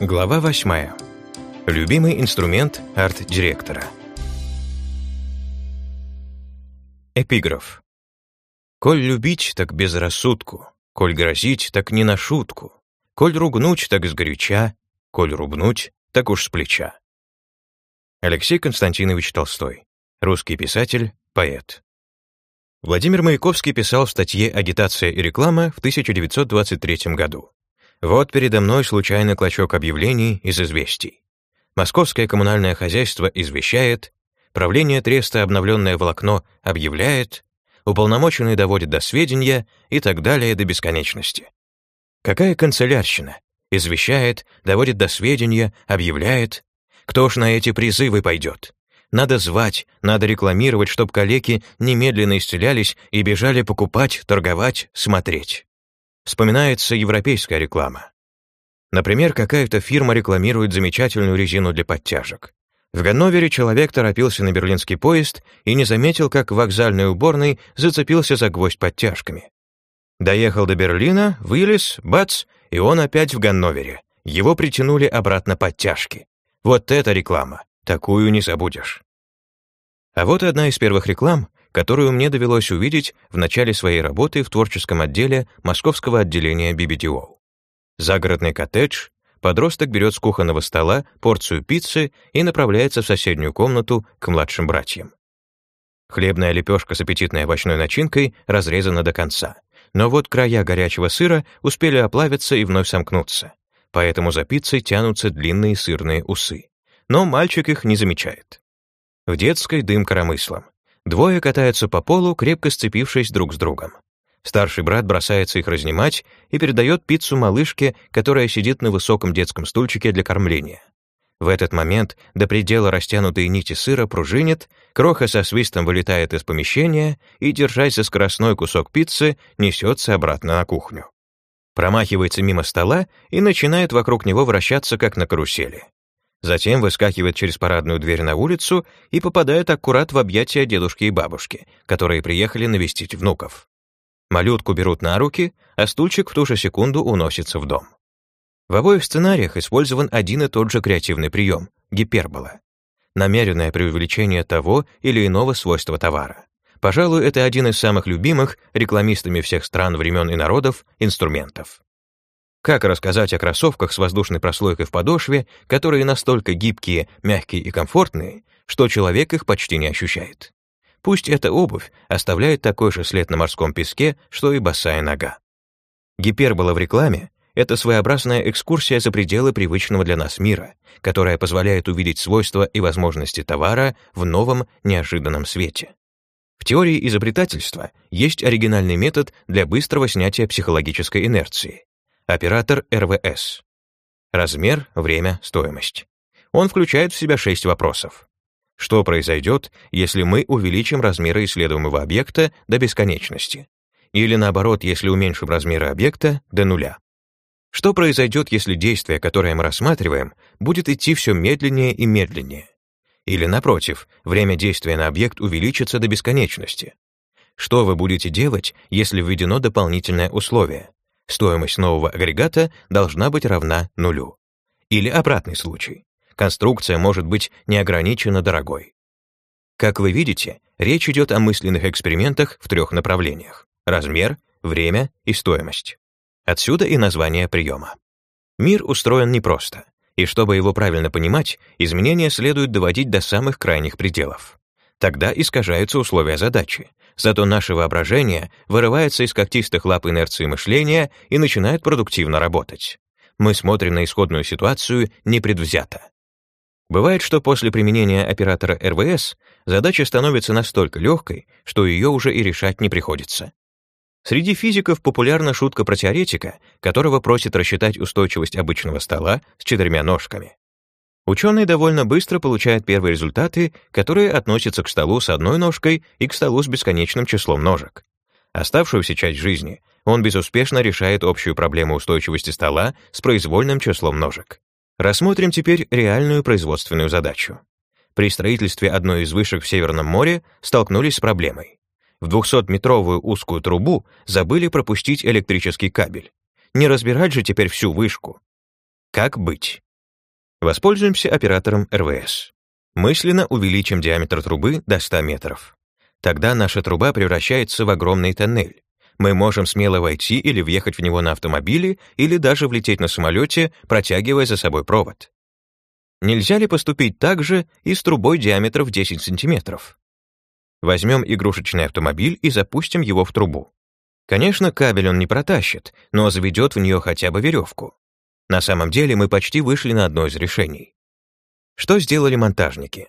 Глава 8. Любимый инструмент арт-директора. Эпиграф. «Коль любить, так без рассудку, коль грозить, так не на шутку, коль ругнуть, так сгоряча, коль рубнуть, так уж с плеча». Алексей Константинович Толстой. Русский писатель, поэт. Владимир Маяковский писал в статье «Агитация и реклама» в 1923 году. Вот передо мной случайный клочок объявлений из известий. Московское коммунальное хозяйство извещает, правление треста «Обновленное волокно» объявляет, уполномоченный доводит до сведения и так далее до бесконечности. Какая канцелярщина? Извещает, доводит до сведения, объявляет. Кто ж на эти призывы пойдет? Надо звать, надо рекламировать, чтоб калеки немедленно исцелялись и бежали покупать, торговать, смотреть. Вспоминается европейская реклама. Например, какая-то фирма рекламирует замечательную резину для подтяжек. В Ганновере человек торопился на берлинский поезд и не заметил, как в вокзальной уборной зацепился за гвоздь подтяжками. Доехал до Берлина, вылез, бац, и он опять в Ганновере. Его притянули обратно подтяжки. Вот это реклама. Такую не забудешь. А вот одна из первых реклам, которую мне довелось увидеть в начале своей работы в творческом отделе московского отделения BBDO. Загородный коттедж, подросток берет с кухонного стола порцию пиццы и направляется в соседнюю комнату к младшим братьям. Хлебная лепешка с аппетитной овощной начинкой разрезана до конца. Но вот края горячего сыра успели оплавиться и вновь сомкнуться. Поэтому за пиццей тянутся длинные сырные усы. Но мальчик их не замечает. В детской дым коромыслом. Двое катаются по полу, крепко сцепившись друг с другом. Старший брат бросается их разнимать и передает пиццу малышке, которая сидит на высоком детском стульчике для кормления. В этот момент до предела растянутые нити сыра пружинят, кроха со свистом вылетает из помещения и, держась за скоростной кусок пиццы, несется обратно на кухню. Промахивается мимо стола и начинает вокруг него вращаться, как на карусели. Затем выскакивает через парадную дверь на улицу и попадает аккурат в объятия дедушки и бабушки, которые приехали навестить внуков. Малютку берут на руки, а стульчик в ту же секунду уносится в дом. В обоих сценариях использован один и тот же креативный прием — гипербола. Намеренное преувеличение того или иного свойства товара. Пожалуй, это один из самых любимых рекламистами всех стран, времен и народов инструментов. Как рассказать о кроссовках с воздушной прослойкой в подошве, которые настолько гибкие, мягкие и комфортные, что человек их почти не ощущает? Пусть эта обувь оставляет такой же след на морском песке, что и босая нога. Гипербола в рекламе — это своеобразная экскурсия за пределы привычного для нас мира, которая позволяет увидеть свойства и возможности товара в новом, неожиданном свете. В теории изобретательства есть оригинальный метод для быстрого снятия психологической инерции Оператор РВС. Размер, время, стоимость. Он включает в себя шесть вопросов. Что произойдет, если мы увеличим размеры исследуемого объекта до бесконечности? Или наоборот, если уменьшим размеры объекта до нуля? Что произойдет, если действие, которое мы рассматриваем, будет идти все медленнее и медленнее? Или, напротив, время действия на объект увеличится до бесконечности? Что вы будете делать, если введено дополнительное условие? Стоимость нового агрегата должна быть равна нулю. Или обратный случай. Конструкция может быть неограниченно дорогой. Как вы видите, речь идет о мысленных экспериментах в трех направлениях — размер, время и стоимость. Отсюда и название приема. Мир устроен непросто, и чтобы его правильно понимать, изменения следует доводить до самых крайних пределов. Тогда искажаются условия задачи, Зато наше воображение вырывается из когтистых лап инерции мышления и начинает продуктивно работать. Мы смотрим на исходную ситуацию непредвзято. Бывает, что после применения оператора РВС задача становится настолько легкой, что ее уже и решать не приходится. Среди физиков популярна шутка про теоретика, которого просят рассчитать устойчивость обычного стола с четырьмя ножками. Ученый довольно быстро получает первые результаты, которые относятся к столу с одной ножкой и к столу с бесконечным числом ножек. Оставшуюся часть жизни он безуспешно решает общую проблему устойчивости стола с произвольным числом ножек. Рассмотрим теперь реальную производственную задачу. При строительстве одной из вышек в Северном море столкнулись с проблемой. В 200-метровую узкую трубу забыли пропустить электрический кабель. Не разбирать же теперь всю вышку. Как быть? Воспользуемся оператором РВС. Мысленно увеличим диаметр трубы до 100 метров. Тогда наша труба превращается в огромный тоннель. Мы можем смело войти или въехать в него на автомобиле, или даже влететь на самолете, протягивая за собой провод. Нельзя ли поступить так же и с трубой диаметром в 10 сантиметров? Возьмем игрушечный автомобиль и запустим его в трубу. Конечно, кабель он не протащит, но заведет в нее хотя бы веревку. На самом деле мы почти вышли на одно из решений. Что сделали монтажники?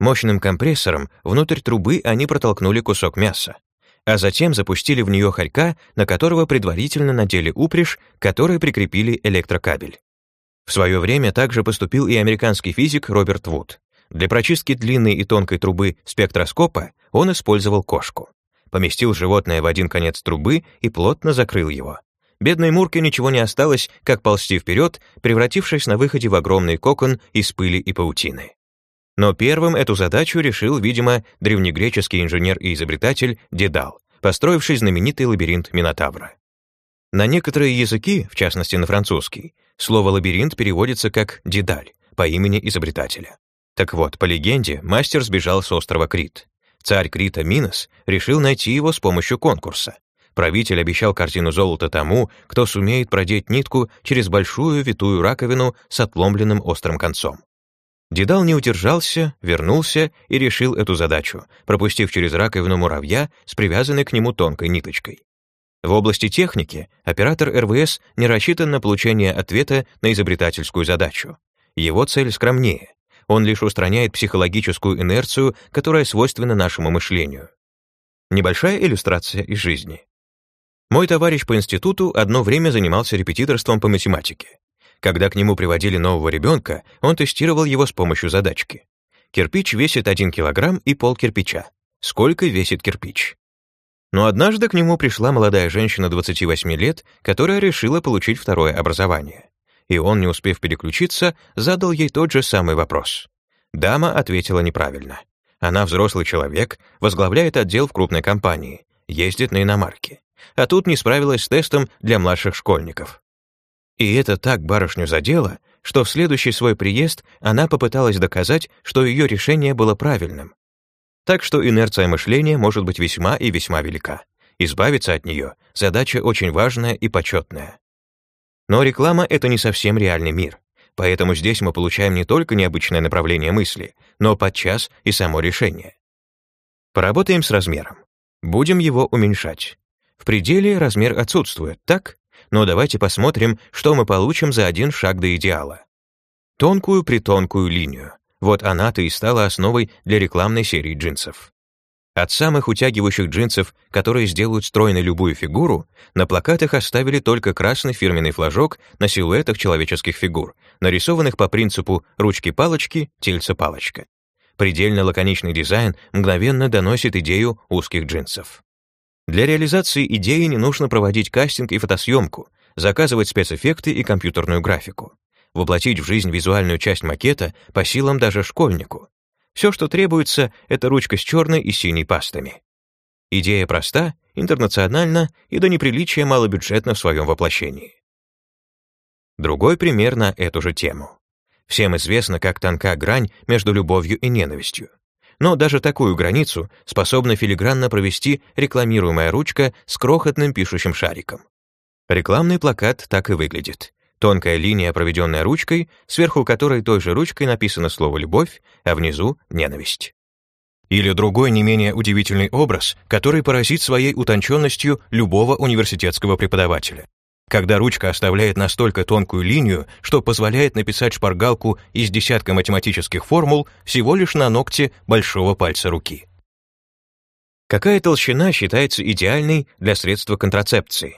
Мощным компрессором внутрь трубы они протолкнули кусок мяса, а затем запустили в нее хорька, на которого предварительно надели упряжь, которой прикрепили электрокабель. В свое время также поступил и американский физик Роберт Вуд. Для прочистки длинной и тонкой трубы спектроскопа он использовал кошку. Поместил животное в один конец трубы и плотно закрыл его. Бедной Мурке ничего не осталось, как ползти вперед, превратившись на выходе в огромный кокон из пыли и паутины. Но первым эту задачу решил, видимо, древнегреческий инженер и изобретатель Дедал, построивший знаменитый лабиринт Минотавра. На некоторые языки, в частности на французский, слово «лабиринт» переводится как «дедаль» по имени изобретателя. Так вот, по легенде, мастер сбежал с острова Крит. Царь Крита Минос решил найти его с помощью конкурса. Правитель обещал картину золота тому, кто сумеет продеть нитку через большую витую раковину с отломленным острым концом. Дедал не удержался, вернулся и решил эту задачу, пропустив через раковину муравья с привязанной к нему тонкой ниточкой. В области техники оператор РВС не рассчитан на получение ответа на изобретательскую задачу. Его цель скромнее. Он лишь устраняет психологическую инерцию, которая свойственна нашему мышлению. Небольшая иллюстрация из жизни. Мой товарищ по институту одно время занимался репетиторством по математике. Когда к нему приводили нового ребенка, он тестировал его с помощью задачки. Кирпич весит 1 килограмм и пол кирпича. Сколько весит кирпич? Но однажды к нему пришла молодая женщина 28 лет, которая решила получить второе образование. И он, не успев переключиться, задал ей тот же самый вопрос. Дама ответила неправильно. Она взрослый человек, возглавляет отдел в крупной компании, ездит на иномарке. А тут не справилась с тестом для младших школьников. И это так барышню задело, что в следующий свой приезд она попыталась доказать, что ее решение было правильным, так что инерция мышления может быть весьма и весьма велика. Избавиться от нее — задача очень важная и почетная. Но реклама — это не совсем реальный мир. Поэтому здесь мы получаем не только необычное направление мысли, но подчас и само решение. Поработаем с размером. Будем его уменьшать. В пределе размер отсутствует, так? Но давайте посмотрим, что мы получим за один шаг до идеала. Тонкую притонкую линию. Вот она-то и стала основой для рекламной серии джинсов. От самых утягивающих джинсов, которые сделают стройной любую фигуру, на плакатах оставили только красный фирменный флажок на силуэтах человеческих фигур, нарисованных по принципу ручки-палочки, тельца-палочка. Предельно лаконичный дизайн мгновенно доносит идею узких джинсов. Для реализации идеи не нужно проводить кастинг и фотосъемку, заказывать спецэффекты и компьютерную графику воплотить в жизнь визуальную часть макета по силам даже школьнику. Все, что требуется, это ручка с черной и синей пастами. Идея проста, интернациональна и до неприличия малобюджетна в своем воплощении. Другой пример на эту же тему. Всем известно, как тонка грань между любовью и ненавистью. Но даже такую границу способна филигранно провести рекламируемая ручка с крохотным пишущим шариком. Рекламный плакат так и выглядит. Тонкая линия, проведенная ручкой, сверху которой той же ручкой написано слово «любовь», а внизу — «ненависть». Или другой не менее удивительный образ, который поразит своей утонченностью любого университетского преподавателя. Когда ручка оставляет настолько тонкую линию, что позволяет написать шпаргалку из десятка математических формул всего лишь на ногте большого пальца руки. Какая толщина считается идеальной для средства контрацепции?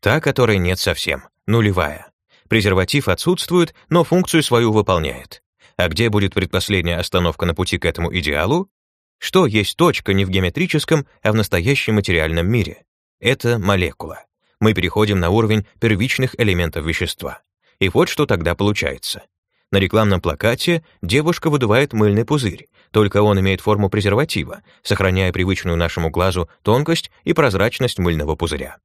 Та, которой нет совсем, нулевая. Презерватив отсутствует, но функцию свою выполняет. А где будет предпоследняя остановка на пути к этому идеалу? Что есть точка не в геометрическом, а в настоящем материальном мире? Это молекула. Мы переходим на уровень первичных элементов вещества. И вот что тогда получается. На рекламном плакате девушка выдувает мыльный пузырь, только он имеет форму презерватива, сохраняя привычную нашему глазу тонкость и прозрачность мыльного пузыря.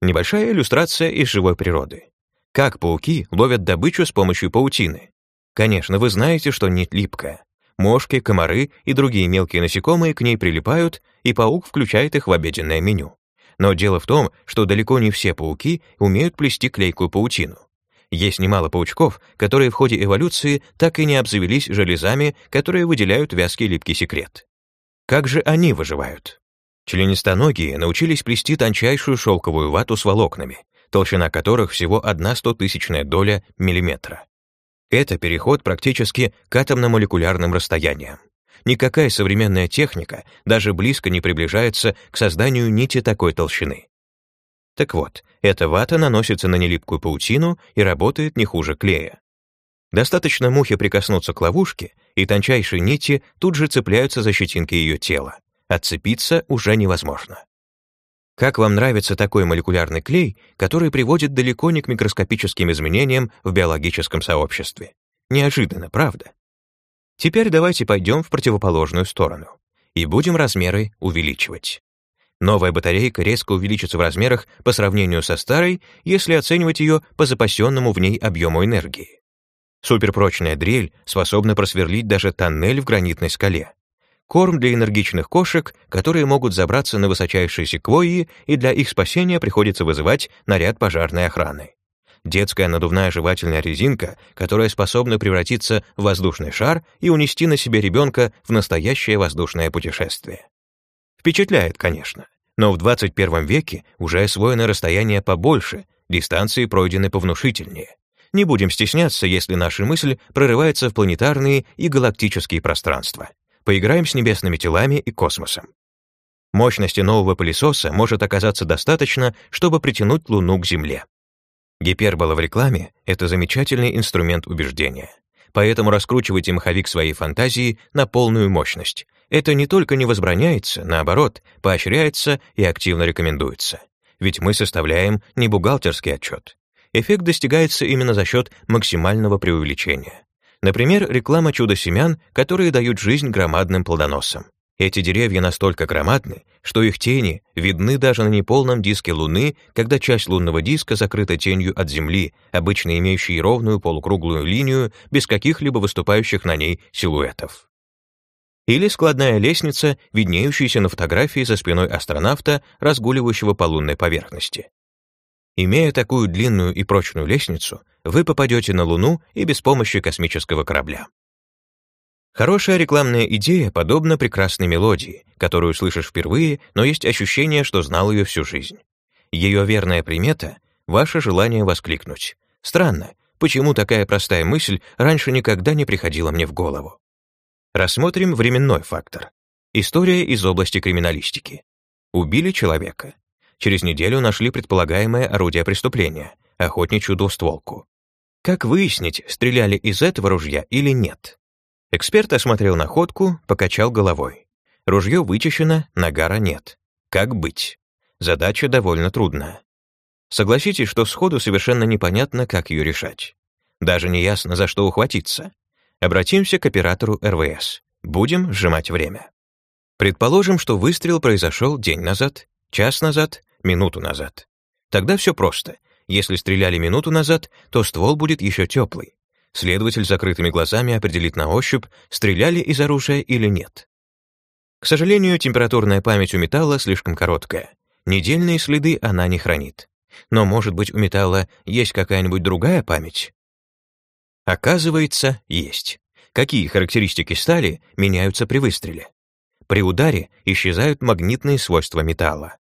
Небольшая иллюстрация из живой природы. Как пауки ловят добычу с помощью паутины? Конечно, вы знаете, что нить липкая. Мошки, комары и другие мелкие насекомые к ней прилипают, и паук включает их в обеденное меню. Но дело в том, что далеко не все пауки умеют плести клейкую паутину. Есть немало паучков, которые в ходе эволюции так и не обзавелись железами, которые выделяют вязкий липкий секрет. Как же они выживают? Членистоногие научились плести тончайшую шелковую вату с волокнами, толщина которых всего одна стотысячная доля миллиметра. Это переход практически к атомно-молекулярным расстояниям. Никакая современная техника даже близко не приближается к созданию нити такой толщины. Так вот, эта вата наносится на нелипкую паутину и работает не хуже клея. Достаточно мухе прикоснуться к ловушке, и тончайшие нити тут же цепляются за щетинки ее тела. Отцепиться уже невозможно. Как вам нравится такой молекулярный клей, который приводит далеко не к микроскопическим изменениям в биологическом сообществе? Неожиданно, правда? Теперь давайте пойдем в противоположную сторону и будем размеры увеличивать. Новая батарейка резко увеличится в размерах по сравнению со старой, если оценивать ее по запасенному в ней объему энергии. Суперпрочная дрель способна просверлить даже тоннель в гранитной скале. Корм для энергичных кошек, которые могут забраться на высочайшие секвойи, и для их спасения приходится вызывать наряд пожарной охраны. Детская надувная жевательная резинка, которая способна превратиться в воздушный шар и унести на себе ребенка в настоящее воздушное путешествие. Впечатляет, конечно. Но в 21 веке уже освоено расстояние побольше, дистанции пройдены повнушительнее. Не будем стесняться, если наша мысль прорывается в планетарные и галактические пространства. Поиграем с небесными телами и космосом. Мощности нового пылесоса может оказаться достаточно, чтобы притянуть Луну к Земле. Гипербола в рекламе — это замечательный инструмент убеждения. Поэтому раскручивайте маховик своей фантазии на полную мощность, это не только не возбраняется, наоборот, поощряется и активно рекомендуется. Ведь мы составляем не бухгалтерский отчет. Эффект достигается именно за счет максимального преувеличения. Например, реклама чудо-семян, которые дают жизнь громадным плодоносам. Эти деревья настолько громадны, что их тени видны даже на неполном диске Луны, когда часть лунного диска закрыта тенью от Земли, обычно имеющей ровную полукруглую линию без каких-либо выступающих на ней силуэтов или складная лестница, виднеющаяся на фотографии за спиной астронавта, разгуливающего по лунной поверхности. Имея такую длинную и прочную лестницу, вы попадете на Луну и без помощи космического корабля. Хорошая рекламная идея подобна прекрасной мелодии, которую слышишь впервые, но есть ощущение, что знал ее всю жизнь. Ее верная примета — ваше желание воскликнуть. Странно, почему такая простая мысль раньше никогда не приходила мне в голову. Рассмотрим временной фактор. История из области криминалистики. Убили человека. Через неделю нашли предполагаемое орудие преступления — охотничью двустволку. Как выяснить, стреляли из этого ружья или нет? Эксперт осмотрел находку, покачал головой. Ружье вычищено, нагара нет. Как быть? Задача довольно трудная. Согласитесь, что сходу совершенно непонятно, как ее решать. Даже не ясно, за что ухватиться. Обратимся к оператору РВС. Будем сжимать время. Предположим, что выстрел произошел день назад, час назад, минуту назад. Тогда все просто. Если стреляли минуту назад, то ствол будет еще теплый. Следователь закрытыми глазами определит на ощупь, стреляли из оружия или нет. К сожалению, температурная память у металла слишком короткая. Недельные следы она не хранит. Но, может быть, у металла есть какая-нибудь другая память? Оказывается, есть. Какие характеристики стали меняются при выстреле? При ударе исчезают магнитные свойства металла.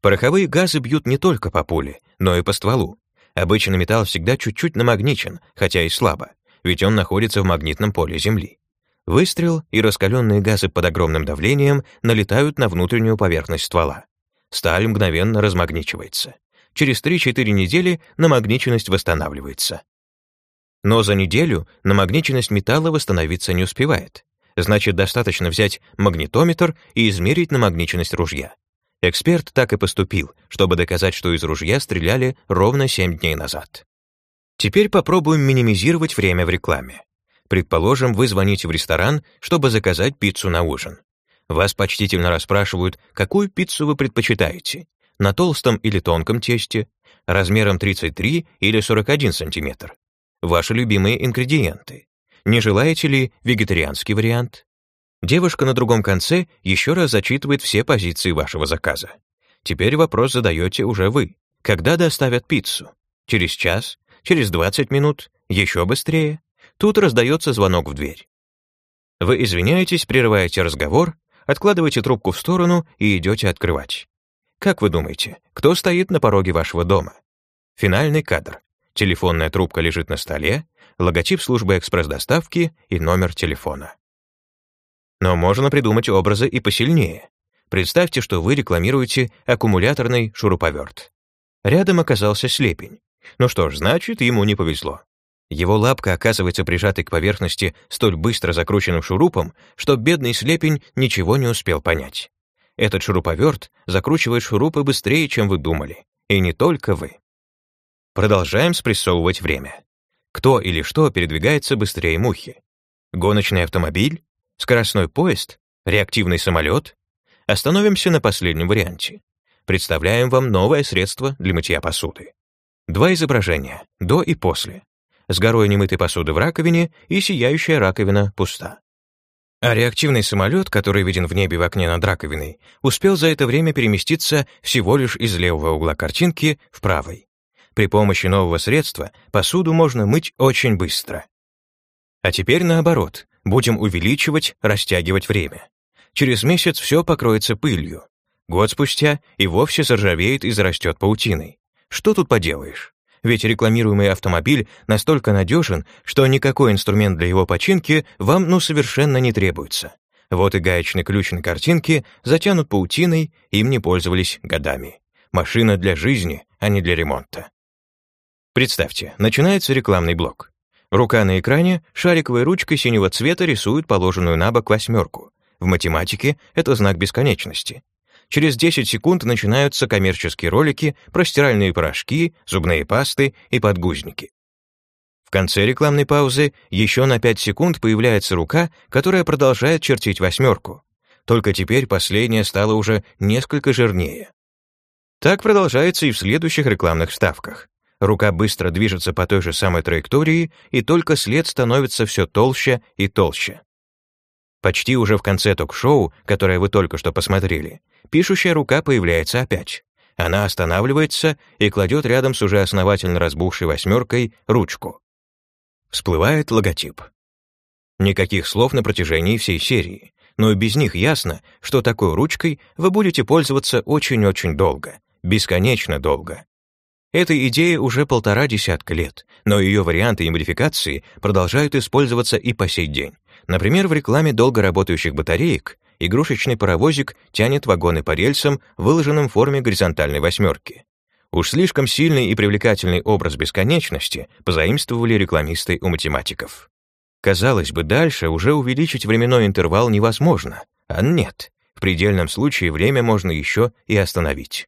Пороховые газы бьют не только по пуле, но и по стволу. Обычно металл всегда чуть-чуть намагничен, хотя и слабо, ведь он находится в магнитном поле Земли. Выстрел и раскаленные газы под огромным давлением налетают на внутреннюю поверхность ствола. Сталь мгновенно размагничивается. Через 3-4 недели намагниченность восстанавливается. Но за неделю намагниченность металла восстановиться не успевает. Значит, достаточно взять магнитометр и измерить намагниченность ружья. Эксперт так и поступил, чтобы доказать, что из ружья стреляли ровно 7 дней назад. Теперь попробуем минимизировать время в рекламе. Предположим, вы звоните в ресторан, чтобы заказать пиццу на ужин. Вас почтительно расспрашивают, какую пиццу вы предпочитаете, на толстом или тонком тесте, размером 33 или 41 сантиметр, ваши любимые ингредиенты, Не желаете ли вегетарианский вариант? Девушка на другом конце еще раз зачитывает все позиции вашего заказа. Теперь вопрос задаете уже вы. Когда доставят пиццу? Через час? Через 20 минут? Еще быстрее? Тут раздается звонок в дверь. Вы извиняетесь, прерываете разговор, откладываете трубку в сторону и идете открывать. Как вы думаете, кто стоит на пороге вашего дома? Финальный кадр. Телефонная трубка лежит на столе, логотип службы экспресс-доставки и номер телефона. Но можно придумать образы и посильнее. Представьте, что вы рекламируете аккумуляторный шуруповерт. Рядом оказался слепень. Ну что ж, значит, ему не повезло. Его лапка оказывается прижатой к поверхности столь быстро закрученным шурупом, что бедный слепень ничего не успел понять. Этот шуруповерт закручивает шурупы быстрее, чем вы думали. И не только вы. Продолжаем спрессовывать время. Кто или что передвигается быстрее мухи? Гоночный автомобиль? Скоростной поезд? Реактивный самолет? Остановимся на последнем варианте. Представляем вам новое средство для мытья посуды. Два изображения, до и после. С горой немытой посуды в раковине и сияющая раковина пуста. А реактивный самолет, который виден в небе в окне над раковиной, успел за это время переместиться всего лишь из левого угла картинки в правый. При помощи нового средства посуду можно мыть очень быстро. А теперь наоборот, будем увеличивать, растягивать время. Через месяц все покроется пылью. Год спустя и вовсе заржавеет и зарастет паутиной. Что тут поделаешь? Ведь рекламируемый автомобиль настолько надежен, что никакой инструмент для его починки вам ну совершенно не требуется. Вот и гаечный ключ на картинке затянут паутиной, им не пользовались годами. Машина для жизни, а не для ремонта. Представьте, начинается рекламный блок. Рука на экране шариковой ручкой синего цвета рисует положенную на бок восьмерку. В математике это знак бесконечности. Через 10 секунд начинаются коммерческие ролики про стиральные порошки, зубные пасты и подгузники. В конце рекламной паузы еще на 5 секунд появляется рука, которая продолжает чертить восьмерку. Только теперь последняя стала уже несколько жирнее. Так продолжается и в следующих рекламных вставках. Рука быстро движется по той же самой траектории, и только след становится все толще и толще. Почти уже в конце ток-шоу, которое вы только что посмотрели, пишущая рука появляется опять. Она останавливается и кладет рядом с уже основательно разбухшей восьмеркой ручку. Всплывает логотип. Никаких слов на протяжении всей серии, но и без них ясно, что такой ручкой вы будете пользоваться очень-очень долго, бесконечно долго. Этой идее уже полтора десятка лет, но ее варианты и модификации продолжают использоваться и по сей день. Например, в рекламе долго работающих батареек игрушечный паровозик тянет вагоны по рельсам, выложенным в форме горизонтальной восьмерки. Уж слишком сильный и привлекательный образ бесконечности позаимствовали рекламисты у математиков. Казалось бы, дальше уже увеличить временной интервал невозможно, а нет. В предельном случае время можно еще и остановить.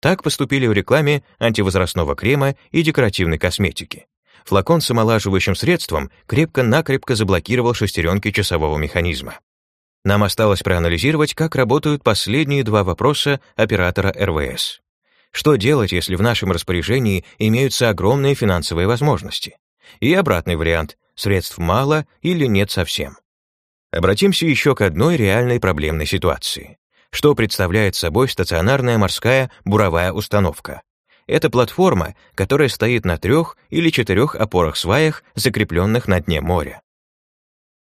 Так поступили в рекламе антивозрастного крема и декоративной косметики. Флакон с омолаживающим средством крепко-накрепко заблокировал шестеренки часового механизма. Нам осталось проанализировать, как работают последние два вопроса оператора РВС. Что делать, если в нашем распоряжении имеются огромные финансовые возможности? И обратный вариант — средств мало или нет совсем. Обратимся еще к одной реальной проблемной ситуации что представляет собой стационарная морская буровая установка. Это платформа, которая стоит на трех или четырех опорах-сваях, закрепленных на дне моря.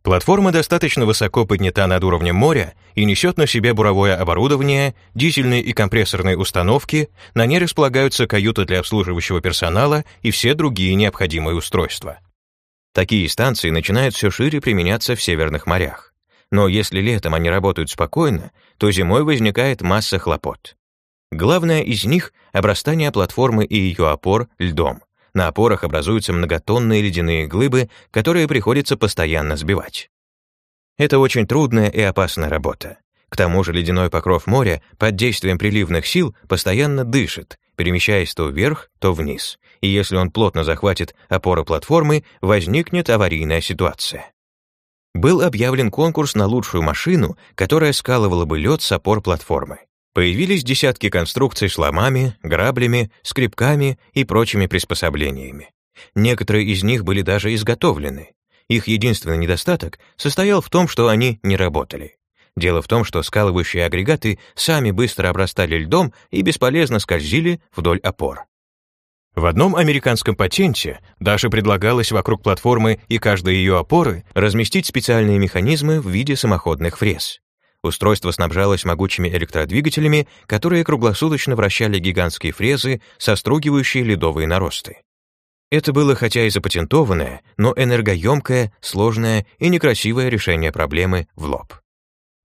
Платформа достаточно высоко поднята над уровнем моря и несет на себе буровое оборудование, дизельные и компрессорные установки, на ней располагаются каюты для обслуживающего персонала и все другие необходимые устройства. Такие станции начинают все шире применяться в северных морях. Но если летом они работают спокойно, то зимой возникает масса хлопот. Главное из них — обрастание платформы и ее опор льдом. На опорах образуются многотонные ледяные глыбы, которые приходится постоянно сбивать. Это очень трудная и опасная работа. К тому же ледяной покров моря под действием приливных сил постоянно дышит, перемещаясь то вверх, то вниз. И если он плотно захватит опоры платформы, возникнет аварийная ситуация был объявлен конкурс на лучшую машину, которая скалывала бы лед с опор платформы. Появились десятки конструкций с ломами, граблями, скребками и прочими приспособлениями. Некоторые из них были даже изготовлены. Их единственный недостаток состоял в том, что они не работали. Дело в том, что скалывающие агрегаты сами быстро обрастали льдом и бесполезно скользили вдоль опор. В одном американском патенте даже предлагалось вокруг платформы и каждой ее опоры разместить специальные механизмы в виде самоходных фрез. Устройство снабжалось могучими электродвигателями, которые круглосуточно вращали гигантские фрезы, состругивающие ледовые наросты. Это было хотя и запатентованное, но энергоемкое, сложное и некрасивое решение проблемы в лоб.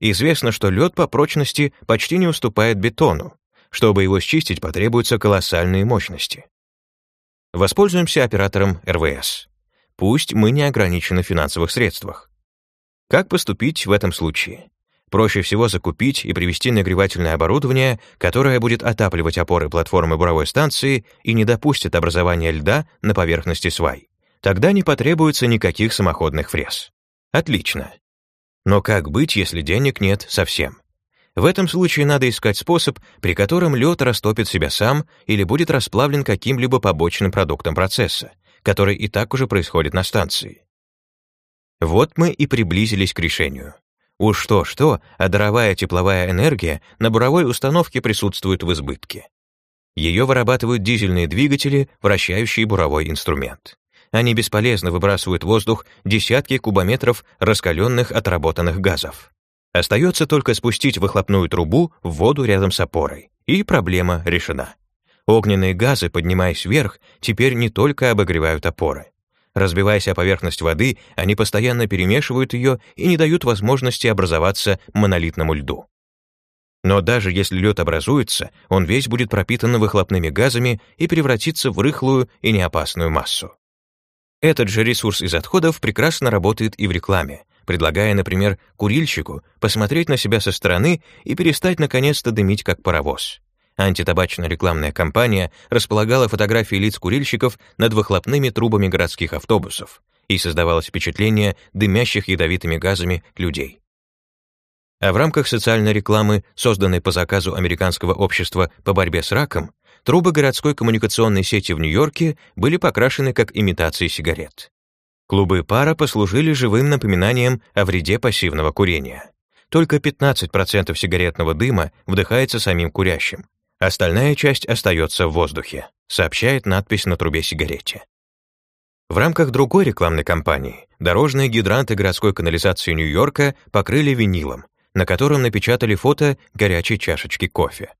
Известно, что лед по прочности почти не уступает бетону. Чтобы его счистить, потребуются колоссальные мощности. Воспользуемся оператором РВС. Пусть мы не ограничены в финансовых средствах. Как поступить в этом случае? Проще всего закупить и привести нагревательное оборудование, которое будет отапливать опоры платформы буровой станции и не допустит образования льда на поверхности свай. Тогда не потребуется никаких самоходных фрез. Отлично. Но как быть, если денег нет совсем? В этом случае надо искать способ, при котором лед растопит себя сам или будет расплавлен каким-либо побочным продуктом процесса, который и так уже происходит на станции. Вот мы и приблизились к решению. Уж что-что, а даровая тепловая энергия на буровой установке присутствует в избытке. Ее вырабатывают дизельные двигатели, вращающие буровой инструмент они бесполезно выбрасывают воздух десятки кубометров раскаленных отработанных газов. Остается только спустить выхлопную трубу в воду рядом с опорой, и проблема решена. Огненные газы, поднимаясь вверх, теперь не только обогревают опоры. Разбиваясь о поверхность воды, они постоянно перемешивают ее и не дают возможности образоваться монолитному льду. Но даже если лед образуется, он весь будет пропитан выхлопными газами и превратится в рыхлую и неопасную массу. Этот же ресурс из отходов прекрасно работает и в рекламе, предлагая, например, курильщику посмотреть на себя со стороны и перестать наконец-то дымить как паровоз. Антитабачная рекламная кампания располагала фотографии лиц курильщиков над выхлопными трубами городских автобусов, и создавалось впечатление дымящих ядовитыми газами людей. А в рамках социальной рекламы, созданной по заказу Американского общества по борьбе с раком, Трубы городской коммуникационной сети в Нью-Йорке были покрашены как имитации сигарет. Клубы пара послужили живым напоминанием о вреде пассивного курения. Только 15% сигаретного дыма вдыхается самим курящим. Остальная часть остается в воздухе, сообщает надпись на трубе сигарете. В рамках другой рекламной кампании дорожные гидранты городской канализации Нью-Йорка покрыли винилом, на котором напечатали фото горячей чашечки кофе.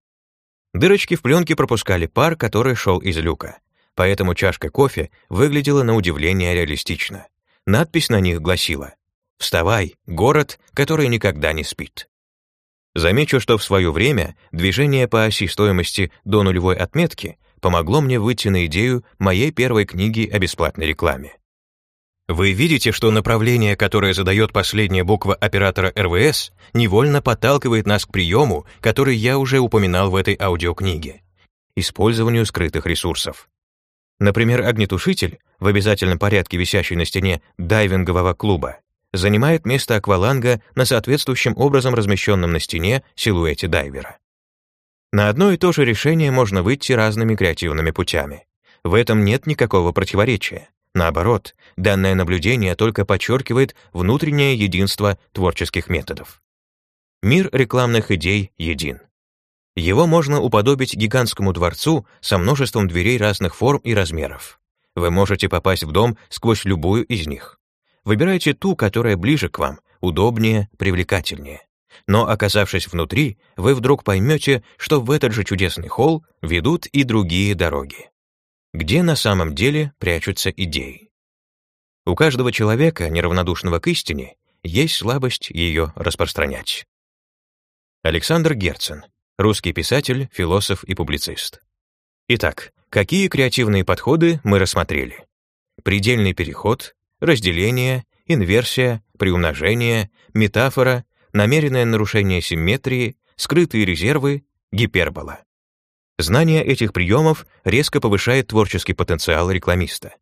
Дырочки в пленке пропускали пар, который шел из люка. Поэтому чашка кофе выглядела на удивление реалистично. Надпись на них гласила «Вставай, город, который никогда не спит». Замечу, что в свое время движение по оси стоимости до нулевой отметки помогло мне выйти на идею моей первой книги о бесплатной рекламе. Вы видите, что направление, которое задает последняя буква оператора РВС, невольно подталкивает нас к приему, который я уже упоминал в этой аудиокниге — использованию скрытых ресурсов. Например, огнетушитель, в обязательном порядке висящий на стене дайвингового клуба, занимает место акваланга на соответствующим образом размещенном на стене силуэте дайвера. На одно и то же решение можно выйти разными креативными путями. В этом нет никакого противоречия. Наоборот, данное наблюдение только подчеркивает внутреннее единство творческих методов. Мир рекламных идей един. Его можно уподобить гигантскому дворцу со множеством дверей разных форм и размеров. Вы можете попасть в дом сквозь любую из них. Выбирайте ту, которая ближе к вам, удобнее, привлекательнее. Но оказавшись внутри, вы вдруг поймете, что в этот же чудесный холл ведут и другие дороги где на самом деле прячутся идеи. У каждого человека, неравнодушного к истине, есть слабость ее распространять. Александр Герцен, русский писатель, философ и публицист. Итак, какие креативные подходы мы рассмотрели? Предельный переход, разделение, инверсия, приумножение, метафора, намеренное нарушение симметрии, скрытые резервы, гипербола. Знание этих приемов резко повышает творческий потенциал рекламиста.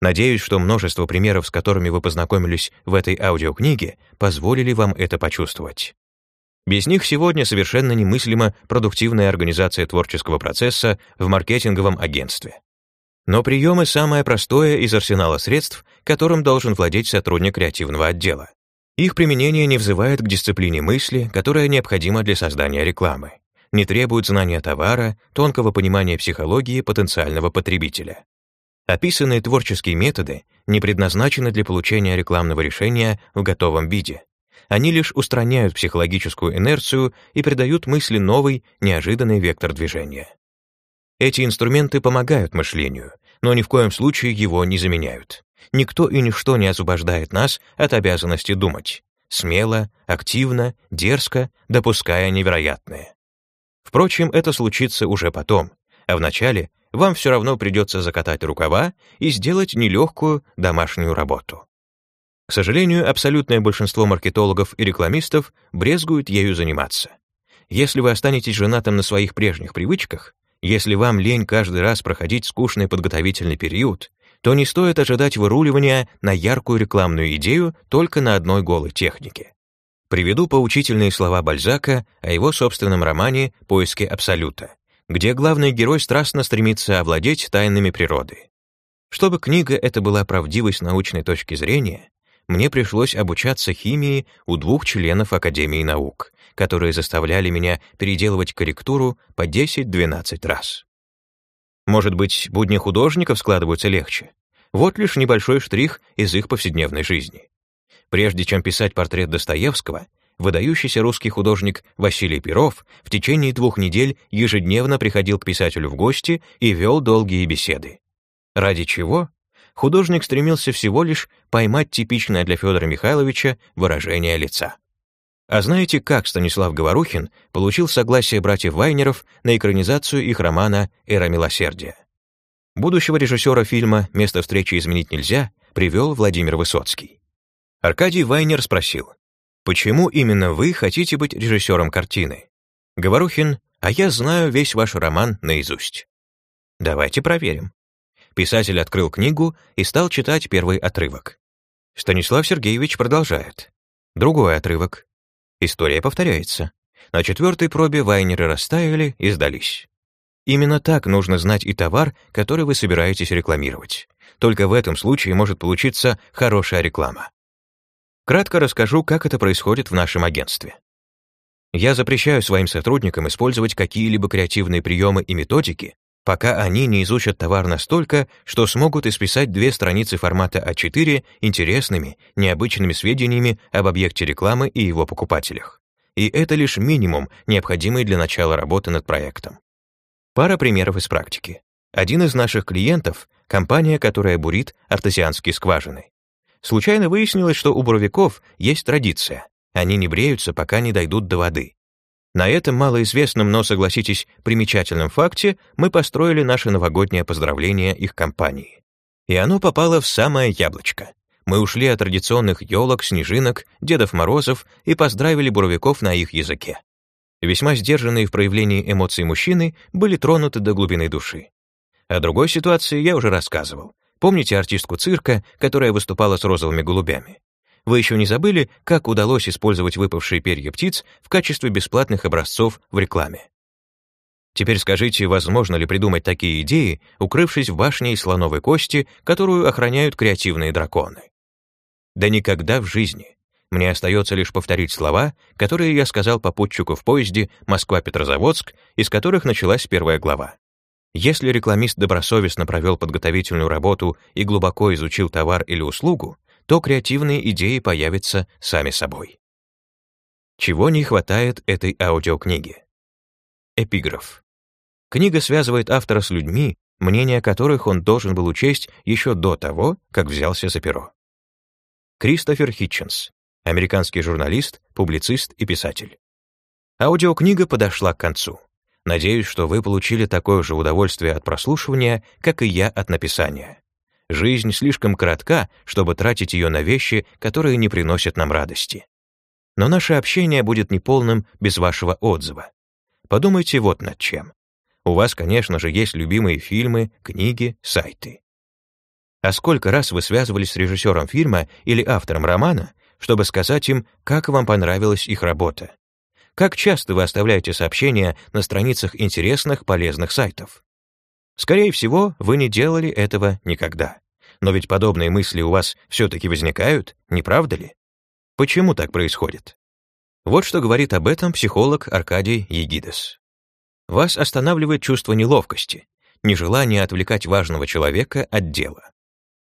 Надеюсь, что множество примеров, с которыми вы познакомились в этой аудиокниге, позволили вам это почувствовать. Без них сегодня совершенно немыслима продуктивная организация творческого процесса в маркетинговом агентстве. Но приемы — самое простое из арсенала средств, которым должен владеть сотрудник креативного отдела. Их применение не взывает к дисциплине мысли, которая необходима для создания рекламы, не требует знания товара, тонкого понимания психологии потенциального потребителя. Описанные творческие методы не предназначены для получения рекламного решения в готовом виде. Они лишь устраняют психологическую инерцию и придают мысли новый, неожиданный вектор движения. Эти инструменты помогают мышлению, но ни в коем случае его не заменяют. Никто и ничто не освобождает нас от обязанности думать. Смело, активно, дерзко, допуская невероятное. Впрочем, это случится уже потом, а вначале вам все равно придется закатать рукава и сделать нелегкую домашнюю работу. К сожалению, абсолютное большинство маркетологов и рекламистов брезгуют ею заниматься. Если вы останетесь женатым на своих прежних привычках, если вам лень каждый раз проходить скучный подготовительный период, то не стоит ожидать выруливания на яркую рекламную идею только на одной голой технике. Приведу поучительные слова Бальзака о его собственном романе «Поиски Абсолюта», где главный герой страстно стремится овладеть тайнами природы. Чтобы книга эта была правдивой с научной точки зрения, мне пришлось обучаться химии у двух членов Академии наук, которые заставляли меня переделывать корректуру по 10-12 раз. Может быть, будни художников складываются легче? Вот лишь небольшой штрих из их повседневной жизни. Прежде чем писать портрет Достоевского, выдающийся русский художник Василий Перов в течение двух недель ежедневно приходил к писателю в гости и вел долгие беседы. Ради чего? Художник стремился всего лишь поймать типичное для Федора Михайловича выражение лица. А знаете, как Станислав Говорухин получил согласие братьев Вайнеров на экранизацию их романа «Эра милосердия»? Будущего режиссера фильма «Место встречи изменить нельзя» привел Владимир Высоцкий. Аркадий Вайнер спросил, «Почему именно вы хотите быть режиссером картины?» Говорухин, «А я знаю весь ваш роман наизусть». «Давайте проверим». Писатель открыл книгу и стал читать первый отрывок. Станислав Сергеевич продолжает. Другой отрывок. История повторяется. На четвертой пробе вайнеры растаяли и сдались. Именно так нужно знать и товар, который вы собираетесь рекламировать. Только в этом случае может получиться хорошая реклама. Кратко расскажу, как это происходит в нашем агентстве. Я запрещаю своим сотрудникам использовать какие-либо креативные приемы и методики, пока они не изучат товар настолько, что смогут исписать две страницы формата А4 интересными, необычными сведениями об объекте рекламы и его покупателях. И это лишь минимум, необходимый для начала работы над проектом. Пара примеров из практики. Один из наших клиентов — компания, которая бурит артезианские скважины. Случайно выяснилось, что у буровиков есть традиция. Они не бреются, пока не дойдут до воды. На этом малоизвестном, но, согласитесь, примечательном факте мы построили наше новогоднее поздравление их компании. И оно попало в самое яблочко. Мы ушли от традиционных елок, снежинок, Дедов Морозов и поздравили буровиков на их языке. Весьма сдержанные в проявлении эмоций мужчины были тронуты до глубины души. О другой ситуации я уже рассказывал. Помните артистку цирка, которая выступала с розовыми голубями? Вы еще не забыли, как удалось использовать выпавшие перья птиц в качестве бесплатных образцов в рекламе? Теперь скажите, возможно ли придумать такие идеи, укрывшись в башне из слоновой кости, которую охраняют креативные драконы? Да никогда в жизни. Мне остается лишь повторить слова, которые я сказал попутчику в поезде Москва-Петрозаводск, из которых началась первая глава. Если рекламист добросовестно провел подготовительную работу и глубоко изучил товар или услугу, то креативные идеи появятся сами собой. Чего не хватает этой аудиокниге? Эпиграф. Книга связывает автора с людьми, мнения которых он должен был учесть еще до того, как взялся за перо. Кристофер Хитченс, американский журналист, публицист и писатель. Аудиокнига подошла к концу. Надеюсь, что вы получили такое же удовольствие от прослушивания, как и я от написания. Жизнь слишком коротка, чтобы тратить ее на вещи, которые не приносят нам радости. Но наше общение будет неполным без вашего отзыва. Подумайте вот над чем. У вас, конечно же, есть любимые фильмы, книги, сайты. А сколько раз вы связывались с режиссером фильма или автором романа, чтобы сказать им, как вам понравилась их работа? Как часто вы оставляете сообщения на страницах интересных, полезных сайтов? Скорее всего, вы не делали этого никогда. Но ведь подобные мысли у вас все-таки возникают, не правда ли? Почему так происходит? Вот что говорит об этом психолог Аркадий Егидес. Вас останавливает чувство неловкости, нежелание отвлекать важного человека от дела.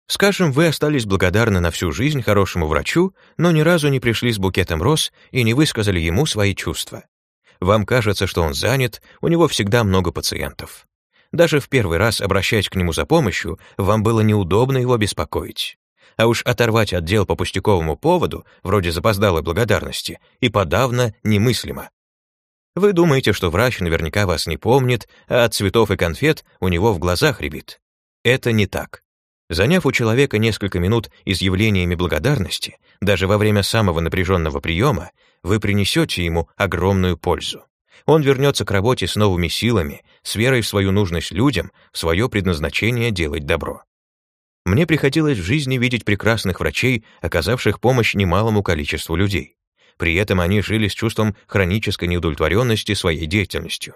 Скажем, вы остались благодарны на всю жизнь хорошему врачу, но ни разу не пришли с букетом роз и не высказали ему свои чувства. Вам кажется, что он занят, у него всегда много пациентов. Даже в первый раз, обращаясь к нему за помощью, вам было неудобно его беспокоить. А уж оторвать отдел по пустяковому поводу, вроде запоздалой благодарности, и подавно немыслимо. Вы думаете, что врач наверняка вас не помнит, а от цветов и конфет у него в глазах рябит. Это не так. Заняв у человека несколько минут изъявлениями благодарности, даже во время самого напряженного приема, вы принесете ему огромную пользу. Он вернется к работе с новыми силами, с верой в свою нужность людям, в свое предназначение делать добро. Мне приходилось в жизни видеть прекрасных врачей, оказавших помощь немалому количеству людей. При этом они жили с чувством хронической неудовлетворенности своей деятельностью.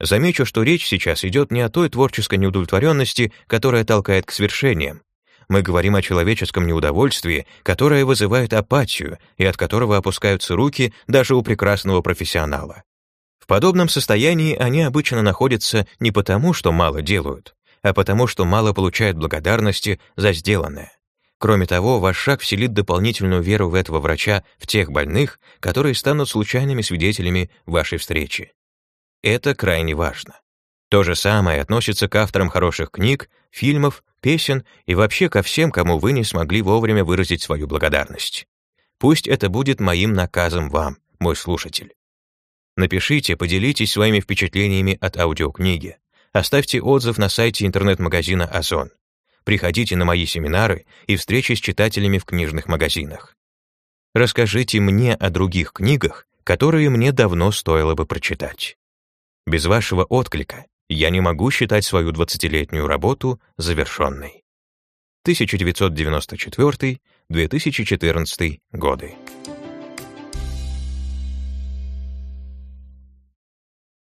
Замечу, что речь сейчас идет не о той творческой неудовлетворенности, которая толкает к свершениям. Мы говорим о человеческом неудовольствии, которое вызывает апатию и от которого опускаются руки даже у прекрасного профессионала. В подобном состоянии они обычно находятся не потому, что мало делают, а потому, что мало получают благодарности за сделанное. Кроме того, ваш шаг вселит дополнительную веру в этого врача в тех больных, которые станут случайными свидетелями вашей встречи. Это крайне важно. То же самое относится к авторам хороших книг, фильмов, песен и вообще ко всем, кому вы не смогли вовремя выразить свою благодарность. Пусть это будет моим наказом вам, мой слушатель. Напишите, поделитесь своими впечатлениями от аудиокниги. Оставьте отзыв на сайте интернет-магазина Озон. Приходите на мои семинары и встречи с читателями в книжных магазинах. Расскажите мне о других книгах, которые мне давно стоило бы прочитать. Без вашего отклика я не могу считать свою 20-летнюю работу завершенной. 1994-2014 годы.